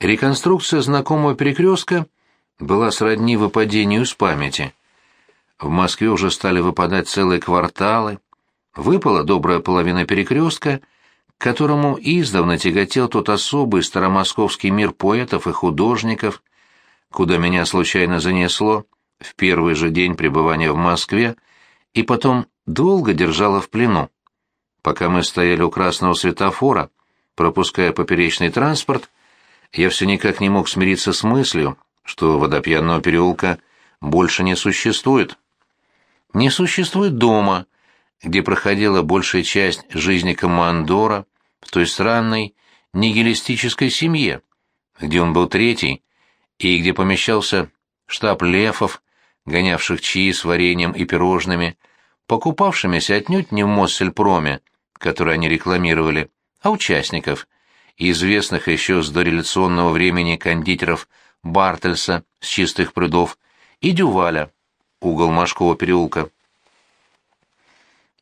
Реконструкция знакомого перекрестка была сродни выпадению из памяти. В Москве уже стали выпадать целые кварталы, выпала добрая половина перекрестка, к которому издавна тяготел тот особый старомосковский мир поэтов и художников, куда меня случайно занесло в первый же день пребывания в Москве и потом долго держало в плену. Пока мы стояли у красного светофора, пропуская поперечный транспорт, я все никак не мог смириться с мыслью, что водопьянного переулка больше не существует. Не существует дома, где проходила большая часть жизни командора в той странной нигилистической семье, где он был третий, и где помещался штаб лефов, гонявших чаи с вареньем и пирожными, покупавшимися отнюдь не в Моссельпроме, который они рекламировали, а участников, известных еще с дореволюционного времени кондитеров Бартельса с чистых прудов и Дюваля, угол Машкова переулка.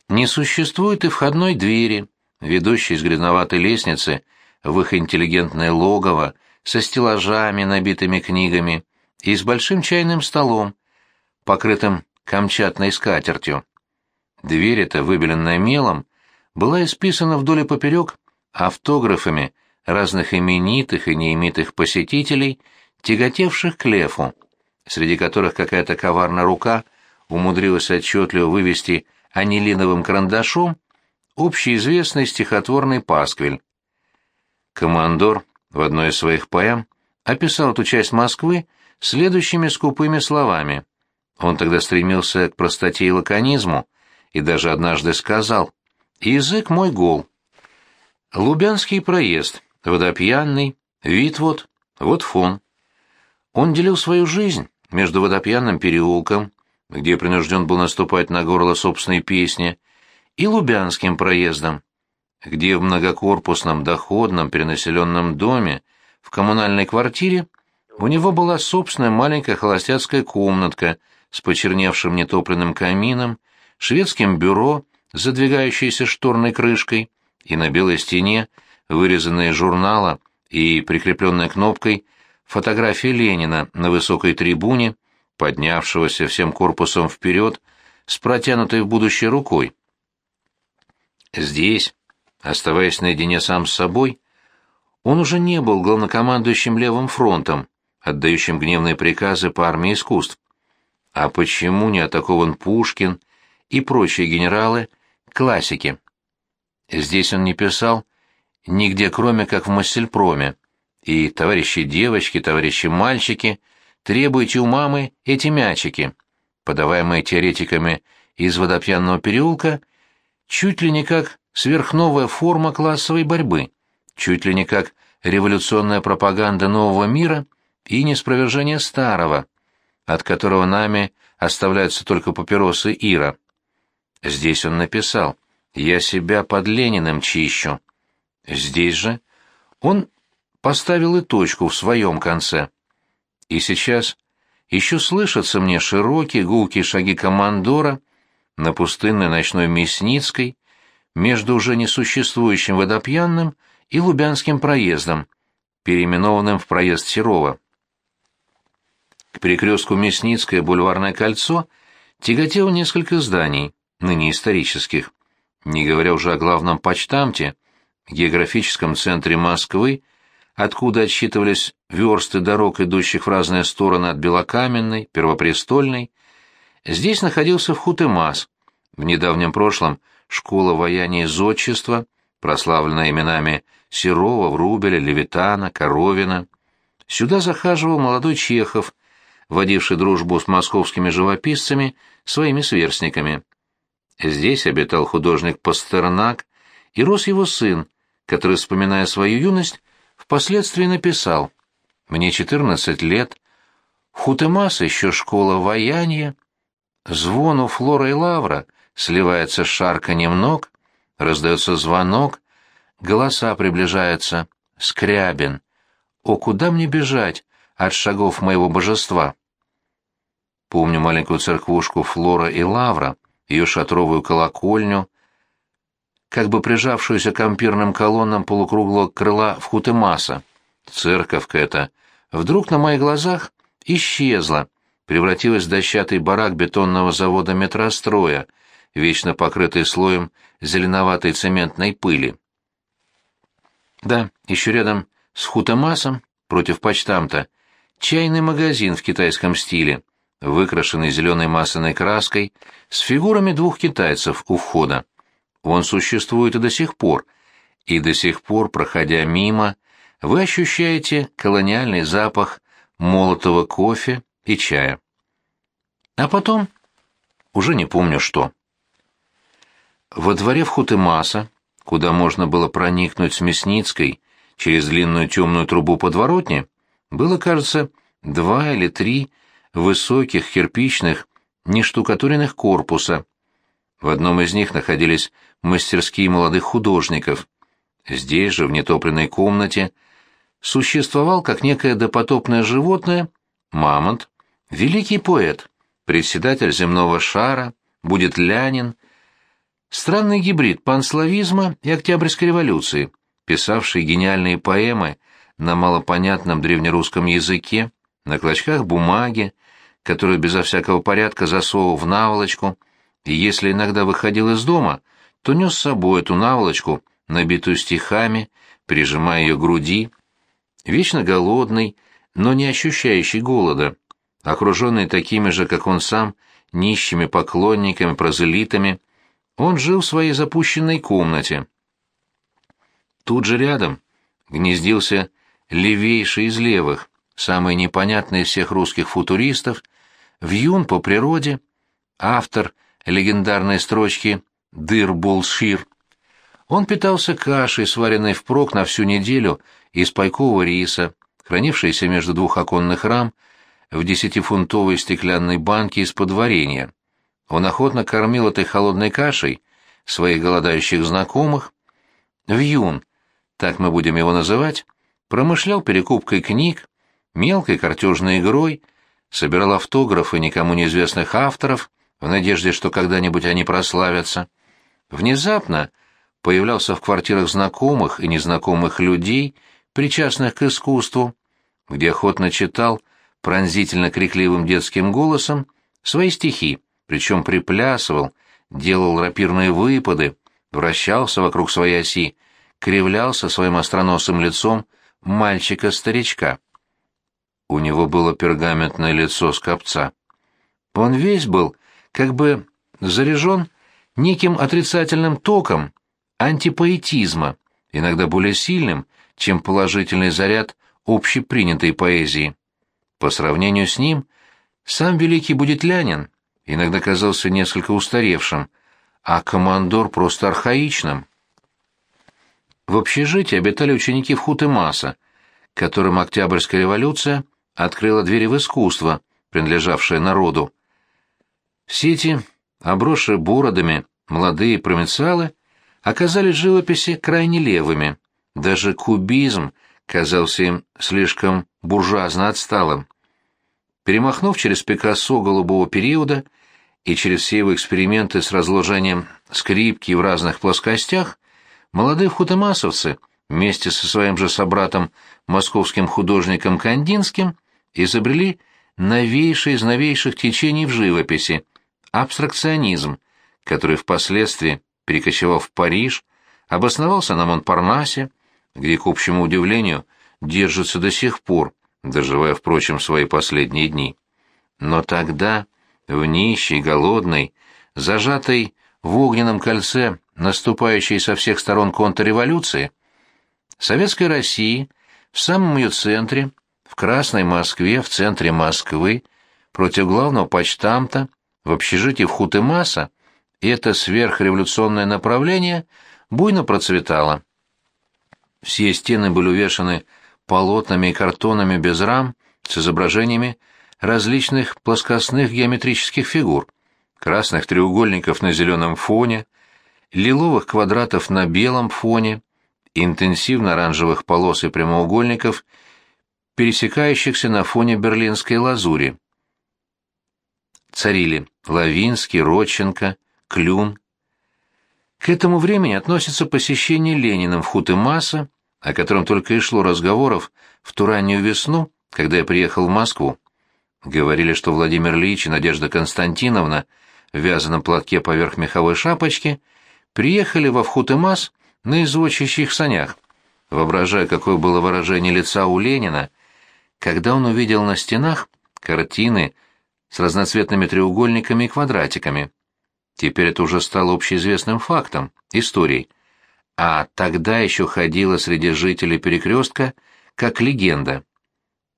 Не существует и входной двери, ведущей с грязноватой лестницы в их интеллигентное логово со стеллажами, набитыми книгами, и с большим чайным столом, покрытым камчатной скатертью. Дверь эта, выбеленная мелом, была исписана вдоль и поперек автографами разных именитых и неименитых посетителей, тяготевших к лефу, среди которых какая-то коварная рука умудрилась отчетливо вывести анилиновым карандашом общеизвестный стихотворный пасквиль. Командор в одной из своих поэм описал эту часть Москвы следующими скупыми словами. Он тогда стремился к простоте и лаконизму, и даже однажды сказал «Язык мой гол». Лубянский проезд, водопьяный, вид вот, вот фон. Он делил свою жизнь между водопьяным переулком, где принужден был наступать на горло собственной песни, и Лубянским проездом, где в многокорпусном доходном перенаселенном доме в коммунальной квартире у него была собственная маленькая холостяцкая комнатка с почерневшим нетопленным камином, шведским бюро задвигающейся шторной крышкой и на белой стене, вырезанная из журнала и прикрепленная кнопкой, фотография Ленина на высокой трибуне, поднявшегося всем корпусом вперед, с протянутой в будущее рукой. Здесь, оставаясь наедине сам с собой, он уже не был главнокомандующим левым фронтом, отдающим гневные приказы по армии искусств. А почему не атакован Пушкин и прочие генералы, классики? Здесь он не писал нигде, кроме как в Массельпроме. И товарищи девочки, товарищи мальчики, требуйте у мамы эти мячики, подаваемые теоретиками из водопьянного переулка, чуть ли не как сверхновая форма классовой борьбы, чуть ли не как революционная пропаганда нового мира и неспровержение старого, от которого нами оставляются только папиросы Ира. Здесь он написал «Я себя под Лениным чищу». Здесь же он поставил и точку в своем конце. И сейчас еще слышатся мне широкие гулкие шаги командора на пустынной ночной Мясницкой между уже несуществующим водопьянным и Лубянским проездом, переименованным в проезд Серова. К перекрестку Мясницкое бульварное кольцо тяготело несколько зданий, ныне исторических, не говоря уже о главном почтамте, географическом центре Москвы, откуда отсчитывались версты дорог, идущих в разные стороны от Белокаменной, Первопрестольной. Здесь находился Вхутемас, в недавнем прошлом школа вояния зодчества, прославленная именами Серова, Врубеля, Левитана, Коровина. Сюда захаживал молодой Чехов, водивший дружбу с московскими живописцами, своими сверстниками. Здесь обитал художник Пастернак, и рос его сын, который, вспоминая свою юность, впоследствии написал «Мне четырнадцать лет, Хутемас еще школа вояния, звону флора и лавра сливается шарканьем ног, раздается звонок, голоса приближаются, скрябин. О, куда мне бежать от шагов моего божества? Помню маленькую церквушку Флора и Лавра, ее шатровую колокольню, как бы прижавшуюся к ампирным колоннам полукруглого крыла в Хутемаса, церковка эта, вдруг на моих глазах исчезла, превратилась в дощатый барак бетонного завода метростроя, вечно покрытый слоем зеленоватой цементной пыли. Да, еще рядом с Хутамасом, против почтамта, чайный магазин в китайском стиле, выкрашенный зеленой масляной краской, с фигурами двух китайцев у входа. Он существует и до сих пор, и до сих пор, проходя мимо, вы ощущаете колониальный запах молотого кофе и чая. А потом уже не помню что. Во дворе в Хутымаса, куда можно было проникнуть с Мясницкой через длинную темную трубу подворотни, было, кажется, два или три высоких кирпичных нештукатуренных корпуса. В одном из них находились мастерские молодых художников. Здесь же, в нетопленной комнате, существовал как некое допотопное животное, мамонт, великий поэт, председатель земного шара, будет Лянин, странный гибрид панславизма и Октябрьской революции, писавший гениальные поэмы на малопонятном древнерусском языке, на клочках бумаги, которую безо всякого порядка засовывал в наволочку, и если иногда выходил из дома, то нес с собой эту наволочку, набитую стихами, прижимая ее к груди, вечно голодный, но не ощущающий голода, окруженный такими же, как он сам, нищими поклонниками, прозелитами, он жил в своей запущенной комнате. Тут же рядом гнездился левейший из левых, самый непонятный из всех русских футуристов, вьюн по природе, автор легендарной строчки «Дыр Булшир». Он питался кашей, сваренной впрок на всю неделю из пайкового риса, хранившейся между двух оконных рам в десятифунтовой стеклянной банке из-под варенья. Он охотно кормил этой холодной кашей своих голодающих знакомых. Вьюн, так мы будем его называть, промышлял перекупкой книг, мелкой картежной игрой, собирал автографы никому неизвестных авторов в надежде, что когда-нибудь они прославятся. Внезапно появлялся в квартирах знакомых и незнакомых людей, причастных к искусству, где охотно читал пронзительно крикливым детским голосом свои стихи, причем приплясывал, делал рапирные выпады, вращался вокруг своей оси, кривлялся своим остроносым лицом мальчика-старичка. У него было пергаментное лицо скопца. Он весь был как бы заряжен неким отрицательным током антипоэтизма, иногда более сильным, чем положительный заряд общепринятой поэзии. По сравнению с ним, сам великий будетлянин иногда казался несколько устаревшим, а командор просто архаичным. В общежитии обитали ученики в Вхутемаса, которым Октябрьская революция открыла двери в искусство, принадлежавшее народу. Все эти, обросшие бородами, молодые провинциалы, оказались живописи крайне левыми. Даже кубизм казался им слишком буржуазно отсталым. Перемахнув через Пикассо голубого периода и через все его эксперименты с разложением скрипки в разных плоскостях, молодые хутемасовцы вместе со своим же собратом, московским художником Кандинским, изобрели новейшее из новейших течений в живописи – абстракционизм, который впоследствии, перекочевав в Париж, обосновался на Монпарнасе, где, к общему удивлению, держится до сих пор, доживая, впрочем, свои последние дни. Но тогда, в нищей, голодной, зажатой в огненном кольце наступающей со всех сторон контрреволюции, Советской России, в самом ее центре, в Красной Москве, в центре Москвы, против главного почтамта, в общежитии в Хутемаса, это сверхреволюционное направление буйно процветало. Все стены были увешаны полотнами и картонами без рам с изображениями различных плоскостных геометрических фигур, красных треугольников на зеленом фоне, лиловых квадратов на белом фоне, интенсивно-оранжевых полос и прямоугольников, пересекающихся на фоне берлинской лазури. Царили Лавинский, Родченко, Клюн. К этому времени относится посещение Лениным в Хутемаса, о котором только и шло разговоров в ту раннюю весну, когда я приехал в Москву. Говорили, что Владимир Ильич и Надежда Константиновна в вязаном платке поверх меховой шапочки приехали во Вхутымас на извозчищих санях. Воображая, какое было выражение лица у Ленина, когда он увидел на стенах картины с разноцветными треугольниками и квадратиками. Теперь это уже стало общеизвестным фактом, историей. А тогда еще ходила среди жителей перекрестка как легенда.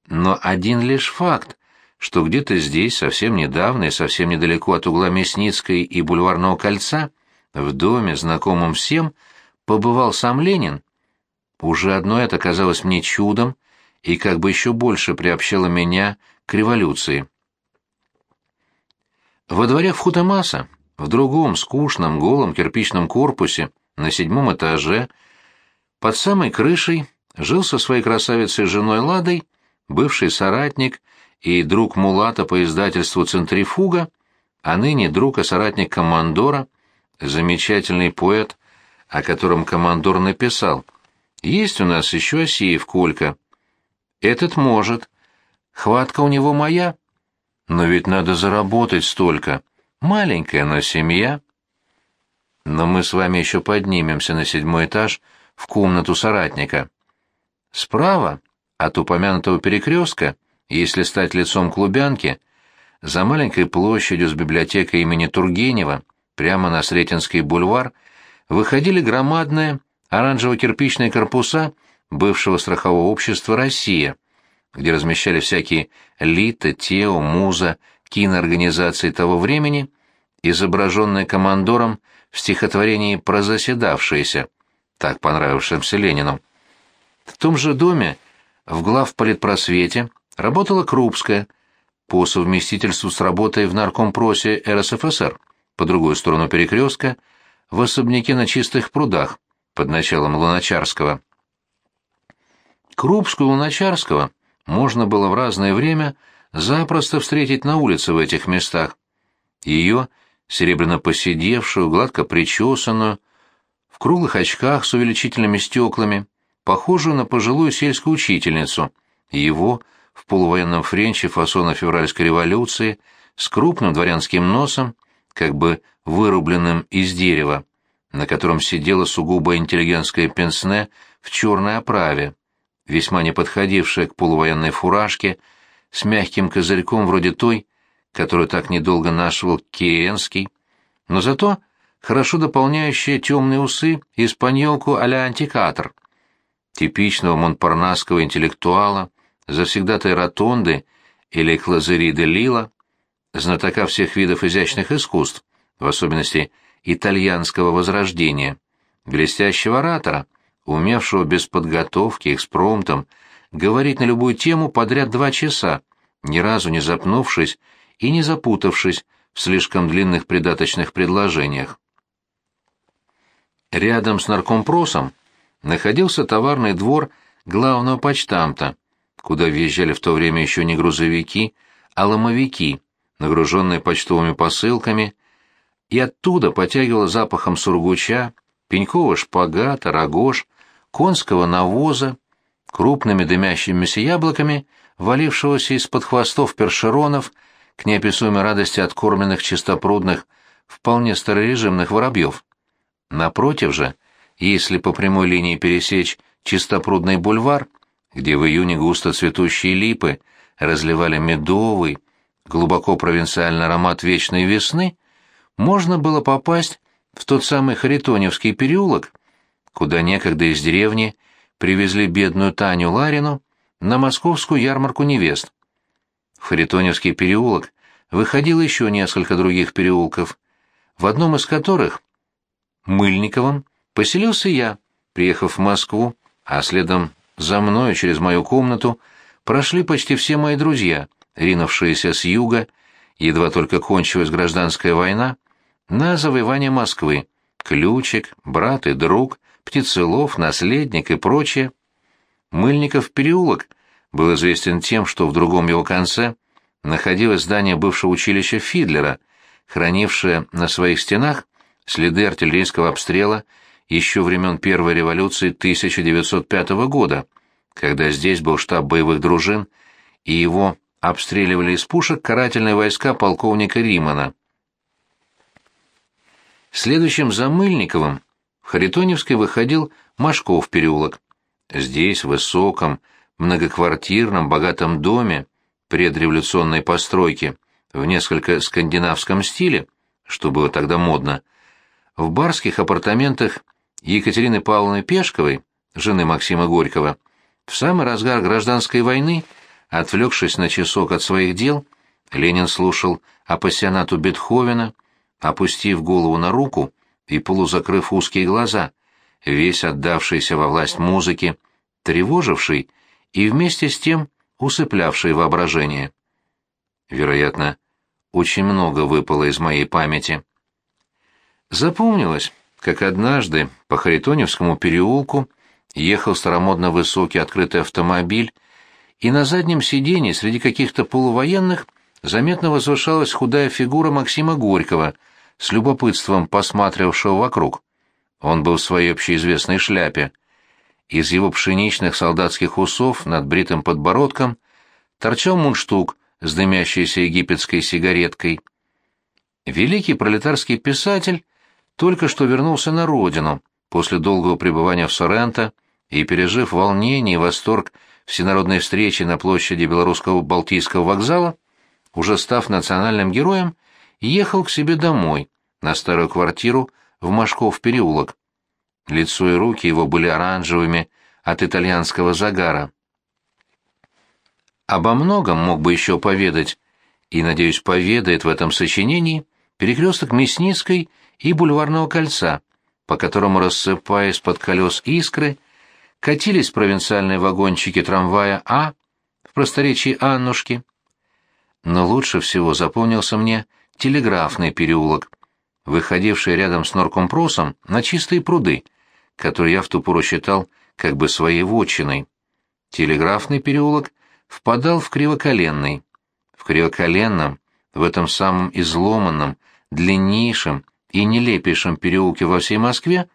Но один лишь факт, что где-то здесь, совсем недавно и совсем недалеко от угла Мясницкой и Бульварного кольца, в доме, знакомом всем, побывал сам Ленин, уже одно это казалось мне чудом и как бы еще больше приобщало меня к революции. Во дворе в Хутамаса, в другом скучном голом кирпичном корпусе, на седьмом этаже, под самой крышей, жил со своей красавицей женой Ладой бывший соратник и друг Мулата по издательству «Центрифуга», а ныне друг и соратник командора, замечательный поэт, о котором командор написал. «Есть у нас еще Осиев Колька. Этот может. Хватка у него моя. Но ведь надо заработать столько. Маленькая, но семья». Но мы с вами еще поднимемся на седьмой этаж в комнату соратника. Справа от упомянутого перекрестка если стать лицом клубянки, за маленькой площадью с библиотекой имени Тургенева, прямо на Сретенский бульвар, выходили громадные оранжево-кирпичные корпуса бывшего страхового общества «Россия», где размещали всякие Лита, Тео, Муза, киноорганизации того времени, изображенные командором в стихотворении «Про заседавшиеся», так понравившемся Ленину. В том же доме, в главполитпросвете, Работала Крупская, по совместительству с работой в наркомпросе РСФСР, по другую сторону перекрестка, в особняке на чистых прудах, под началом Луначарского. Крупскую Луначарского можно было в разное время запросто встретить на улице в этих местах. Ее, серебряно посидевшую, гладко причесанную, в круглых очках с увеличительными стеклами, похожую на пожилую сельскую учительницу, его — в полувоенном френче фасона февральской революции, с крупным дворянским носом, как бы вырубленным из дерева, на котором сидела сугубо интеллигентская пенсне в черной оправе, весьма не подходившая к полувоенной фуражке, с мягким козырьком вроде той, которую так недолго нашивал Киенский, но зато хорошо дополняющая темные усы и испаньолку а-ля антикатор, типичного монпарнасского интеллектуала, завсегдатай ротонды или клазери де Лила, знатока всех видов изящных искусств, в особенности итальянского возрождения, блестящего оратора, умевшего без подготовки, экспромтом, говорить на любую тему подряд два часа, ни разу не запнувшись и не запутавшись в слишком длинных придаточных предложениях. Рядом с наркомпросом находился товарный двор главного почтамта, куда въезжали в то время еще не грузовики, а ломовики, нагруженные почтовыми посылками, и оттуда потягивало запахом сургуча, пенькового шпагата, рогож, конского навоза, крупными дымящимися яблоками, валившегося из-под хвостов першеронов к неописуемой радости откормленных чистопрудных, вполне старорежимных воробьев. Напротив же, если по прямой линии пересечь чистопрудный бульвар, где в июне густо цветущие липы разливали медовый, глубоко провинциальный аромат вечной весны, можно было попасть в тот самый Харитоневский переулок, куда некогда из деревни привезли бедную Таню Ларину на московскую ярмарку невест. В Харитоневский переулок выходило еще несколько других переулков, в одном из которых, Мыльниковым, поселился я, приехав в Москву, а следом за мною через мою комнату прошли почти все мои друзья, ринувшиеся с юга, едва только кончилась гражданская война, на завоевание Москвы. Ключик, брат и друг, Птицелов, наследник и прочее. Мыльников переулок был известен тем, что в другом его конце находилось здание бывшего училища Фидлера, хранившее на своих стенах следы артиллерийского обстрела еще времен Первой революции 1905 года, когда здесь был штаб боевых дружин, и его обстреливали из пушек карательные войска полковника Римана. Следующим за Мыльниковым в Харитоневской выходил Машков переулок. Здесь, в высоком, многоквартирном, богатом доме, предреволюционной постройки, в несколько скандинавском стиле, что было тогда модно, в барских апартаментах Екатерины Павловны Пешковой, жены Максима Горького, в самый разгар гражданской войны, отвлекшись на часок от своих дел, Ленин слушал апассионату Бетховена, опустив голову на руку и полузакрыв узкие глаза, весь отдавшийся во власть музыки, тревоживший и вместе с тем усыплявший воображение. Вероятно, очень много выпало из моей памяти. Запомнилось, как однажды по Харитоневскому переулку ехал старомодно высокий открытый автомобиль, и на заднем сиденье среди каких-то полувоенных заметно возвышалась худая фигура Максима Горького, с любопытством посматривавшего вокруг. Он был в своей общеизвестной шляпе. Из его пшеничных солдатских усов над бритым подбородком торчал мундштук с дымящейся египетской сигареткой. Великий пролетарский писатель только что вернулся на родину после долгого пребывания в Соренто и, пережив волнение и восторг всенародной встречи на площади Белорусского Балтийского вокзала, уже став национальным героем, ехал к себе домой, на старую квартиру в Машков переулок. Лицо и руки его были оранжевыми от итальянского загара. Обо многом мог бы еще поведать, и, надеюсь, поведает в этом сочинении перекресток Мясницкой и Бульварного кольца, по которому, рассыпаясь под колес искры, катились провинциальные вагончики трамвая А в просторечии Аннушки. Но лучше всего запомнился мне телеграфный переулок, выходивший рядом с Норкомпросом на чистые пруды, которые я в ту пору считал как бы своей вотчиной. Телеграфный переулок впадал в Кривоколенный. В Кривоколенном, в этом самом изломанном, длиннейшем и нелепейшем переулке во всей Москве,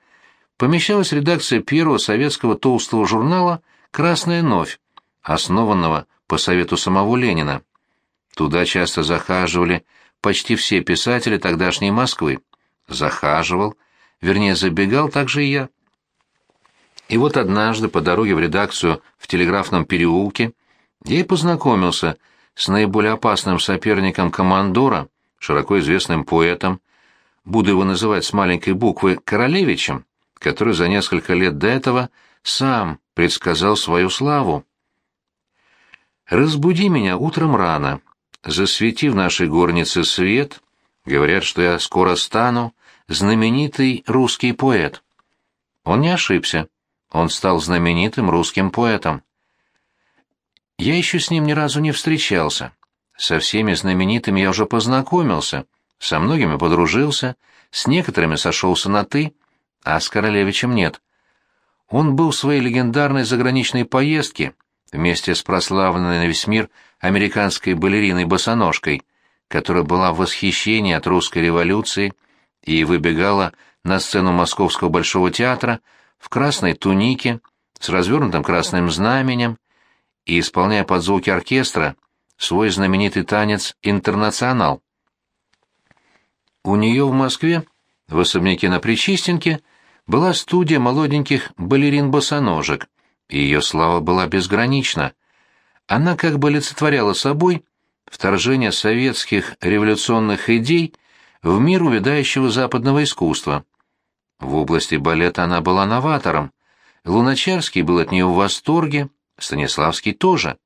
помещалась редакция первого советского толстого журнала «Красная новь», основанного по совету самого Ленина. Туда часто захаживали почти все писатели тогдашней Москвы. Захаживал, вернее, забегал также и я. И вот однажды по дороге в редакцию в телеграфном переулке я и познакомился с наиболее опасным соперником командора, широко известным поэтом, буду его называть с маленькой буквы Королевичем, который за несколько лет до этого сам предсказал свою славу. «Разбуди меня утром рано, засвети в нашей горнице свет, говорят, что я скоро стану знаменитый русский поэт». Он не ошибся, он стал знаменитым русским поэтом. Я еще с ним ни разу не встречался. Со всеми знаменитыми я уже познакомился, со многими подружился, с некоторыми сошелся на «ты», а с Королевичем нет. Он был в своей легендарной заграничной поездке вместе с прославленной на весь мир американской балериной-босоножкой, которая была в восхищении от русской революции и выбегала на сцену Московского Большого театра в красной тунике с развернутым красным знаменем и исполняя под звуки оркестра свой знаменитый танец «Интернационал». У нее в Москве, в особняке на Причистенке, была студия молоденьких балерин-босоножек, и ее слава была безгранична. Она как бы олицетворяла собой вторжение советских революционных идей в мир увядающего западного искусства. В области балета она была новатором. Луначарский был от нее в восторге, Станиславский тоже.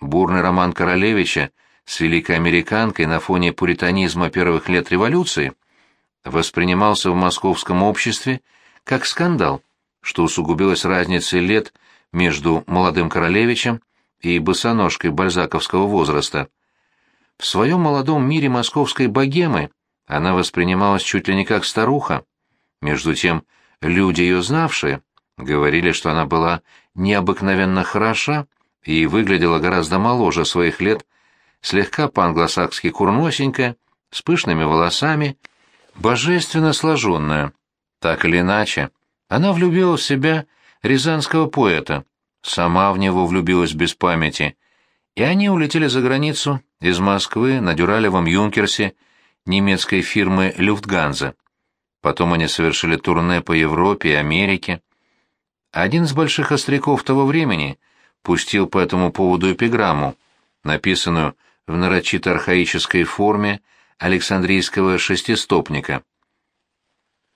Бурный роман Королевича с великой американкой на фоне пуританизма первых лет революции воспринимался в московском обществе как скандал, что усугубилось разницей лет между молодым Королевичем и босоножкой бальзаковского возраста. В своем молодом мире московской богемы она воспринималась чуть ли не как старуха. Между тем, люди ее знавшие говорили, что она была необыкновенно хороша и выглядела гораздо моложе своих лет, слегка по-англосакски курносенькая, с пышными волосами, божественно сложенная. Так или иначе, Она влюбила в себя рязанского поэта, сама в него влюбилась без памяти, и они улетели за границу из Москвы на дюралевом «Юнкерсе» немецкой фирмы «Люфтганза». Потом они совершили турне по Европе и Америке. Один из больших остряков того времени пустил по этому поводу эпиграмму, написанную в нарочито архаической форме Александрийского шестистопника.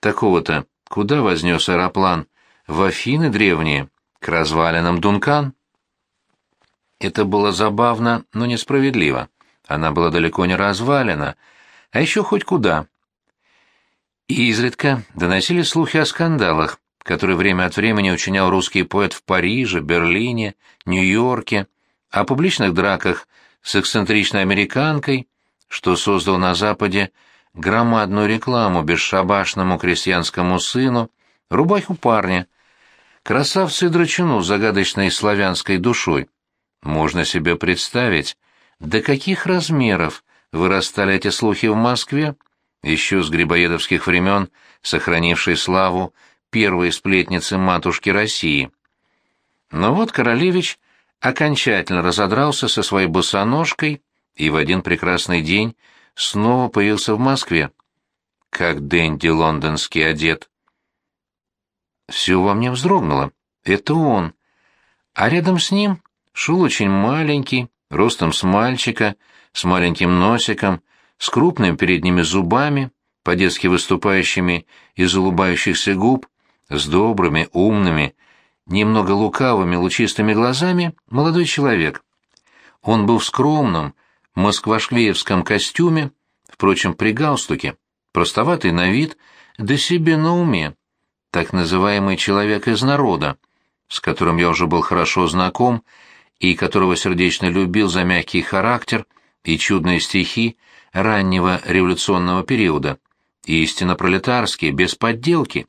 Такого-то куда вознес аэроплан? В Афины древние, к развалинам Дункан? Это было забавно, но несправедливо. Она была далеко не развалена, а еще хоть куда. И изредка доносили слухи о скандалах, который время от времени учинял русский поэт в Париже, Берлине, Нью-Йорке, о публичных драках с эксцентричной американкой, что создал на Западе громадную рекламу бесшабашному крестьянскому сыну, рубаху парня, красавцы драчуну с загадочной славянской душой. Можно себе представить, до каких размеров вырастали эти слухи в Москве, еще с грибоедовских времен сохранившей славу первой сплетницы матушки России. Но вот Королевич окончательно разодрался со своей босоножкой и в один прекрасный день снова появился в Москве. Как Дэнди лондонский одет. Все во мне вздрогнуло. Это он. А рядом с ним шел очень маленький, ростом с мальчика, с маленьким носиком, с крупными передними зубами, по-детски выступающими из улыбающихся губ, с добрыми, умными, немного лукавыми, лучистыми глазами молодой человек. Он был в скромном, москвашклеевском костюме, впрочем, при галстуке, простоватый на вид, да себе на уме, так называемый человек из народа, с которым я уже был хорошо знаком и которого сердечно любил за мягкий характер и чудные стихи раннего революционного периода, истинно пролетарские, без подделки,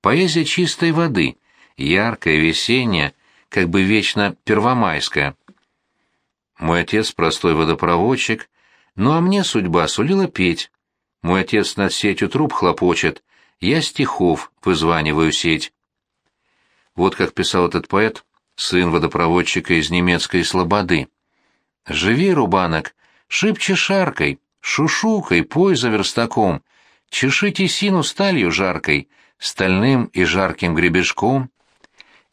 Поэзия чистой воды, яркая, весенняя, как бы вечно первомайская. Мой отец простой водопроводчик, ну а мне судьба сулила петь. Мой отец над сетью труб хлопочет, я стихов вызваниваю сеть. Вот как писал этот поэт, сын водопроводчика из немецкой слободы. «Живи, рубанок, шибче шаркой, шушукой, пой за верстаком, чеши тесину сталью жаркой, стальным и жарким гребешком.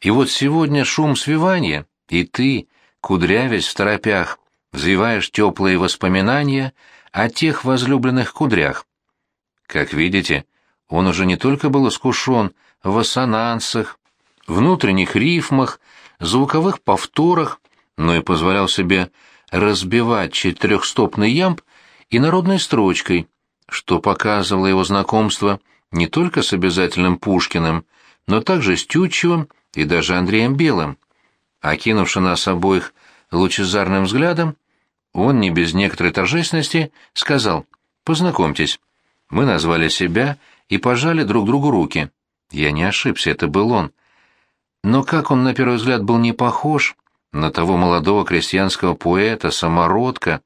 И вот сегодня шум свивания, и ты, кудрявясь в торопях, взвиваешь теплые воспоминания о тех возлюбленных кудрях. Как видите, он уже не только был искушен в ассонансах, внутренних рифмах, звуковых повторах, но и позволял себе разбивать четырехстопный ямб и народной строчкой, что показывало его знакомство не только с обязательным Пушкиным, но также с Тютчевым и даже Андреем Белым. Окинувши нас обоих лучезарным взглядом, он не без некоторой торжественности сказал «Познакомьтесь». Мы назвали себя и пожали друг другу руки. Я не ошибся, это был он. Но как он на первый взгляд был не похож на того молодого крестьянского поэта, самородка,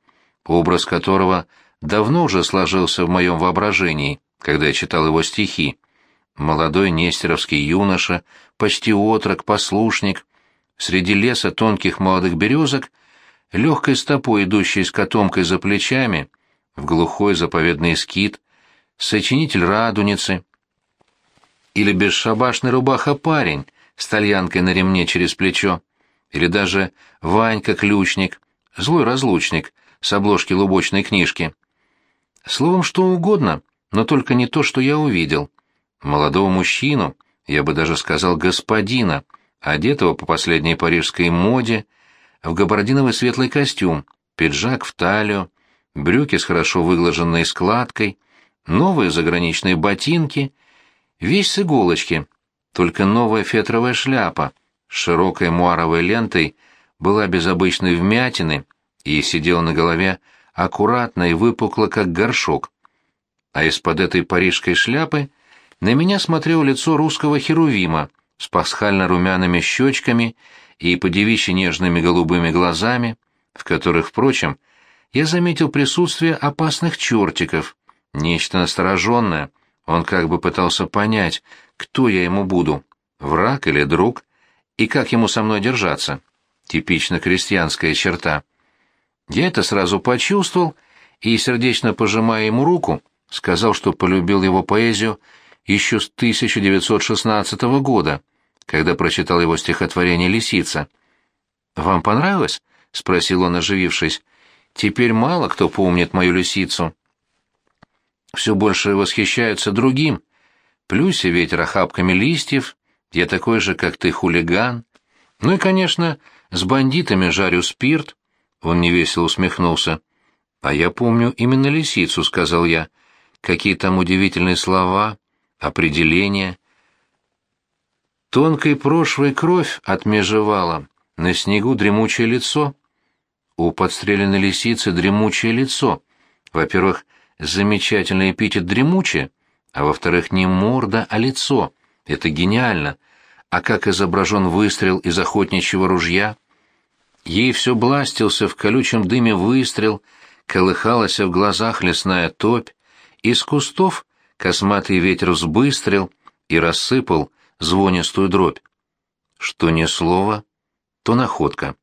образ которого давно уже сложился в моем воображении когда я читал его стихи. Молодой нестеровский юноша, почти отрок, послушник, среди леса тонких молодых березок, легкой стопой идущей с котомкой за плечами, в глухой заповедный скит, сочинитель радуницы, или бесшабашный рубаха-парень с тальянкой на ремне через плечо, или даже Ванька-ключник, злой разлучник с обложки лубочной книжки. Словом, что угодно, но только не то, что я увидел. Молодого мужчину, я бы даже сказал господина, одетого по последней парижской моде, в габардиновый светлый костюм, пиджак в талию, брюки с хорошо выглаженной складкой, новые заграничные ботинки, весь с иголочки, только новая фетровая шляпа с широкой муаровой лентой была без обычной вмятины и сидела на голове аккуратно и выпукло, как горшок. А из-под этой парижской шляпы на меня смотрело лицо русского херувима с пасхально-румяными щечками и подевище нежными голубыми глазами, в которых, впрочем, я заметил присутствие опасных чертиков, нечто настороженное. Он как бы пытался понять, кто я ему буду, враг или друг, и как ему со мной держаться. Типично крестьянская черта. Я это сразу почувствовал и, сердечно пожимая ему руку, сказал, что полюбил его поэзию еще с 1916 года, когда прочитал его стихотворение «Лисица». «Вам понравилось?» — спросил он, оживившись. «Теперь мало кто помнит мою лисицу». Все больше восхищаются другим. Плюсе ветер охапками листьев, я такой же, как ты, хулиган. Ну и, конечно, с бандитами жарю спирт. Он невесело усмехнулся. А я помню именно лисицу, сказал я. Какие там удивительные слова, определения. Тонкой прошлой кровь отмежевала, на снегу дремучее лицо. У подстреленной лисицы дремучее лицо. Во-первых, замечательный эпитет «дремучее», а во-вторых, не морда, а лицо. Это гениально. А как изображен выстрел из охотничьего ружья? Ей все бластился в колючем дыме выстрел, колыхалась в глазах лесная топь, из кустов косматый ветер взбыстрел и рассыпал звонистую дробь. Что ни слово, то находка.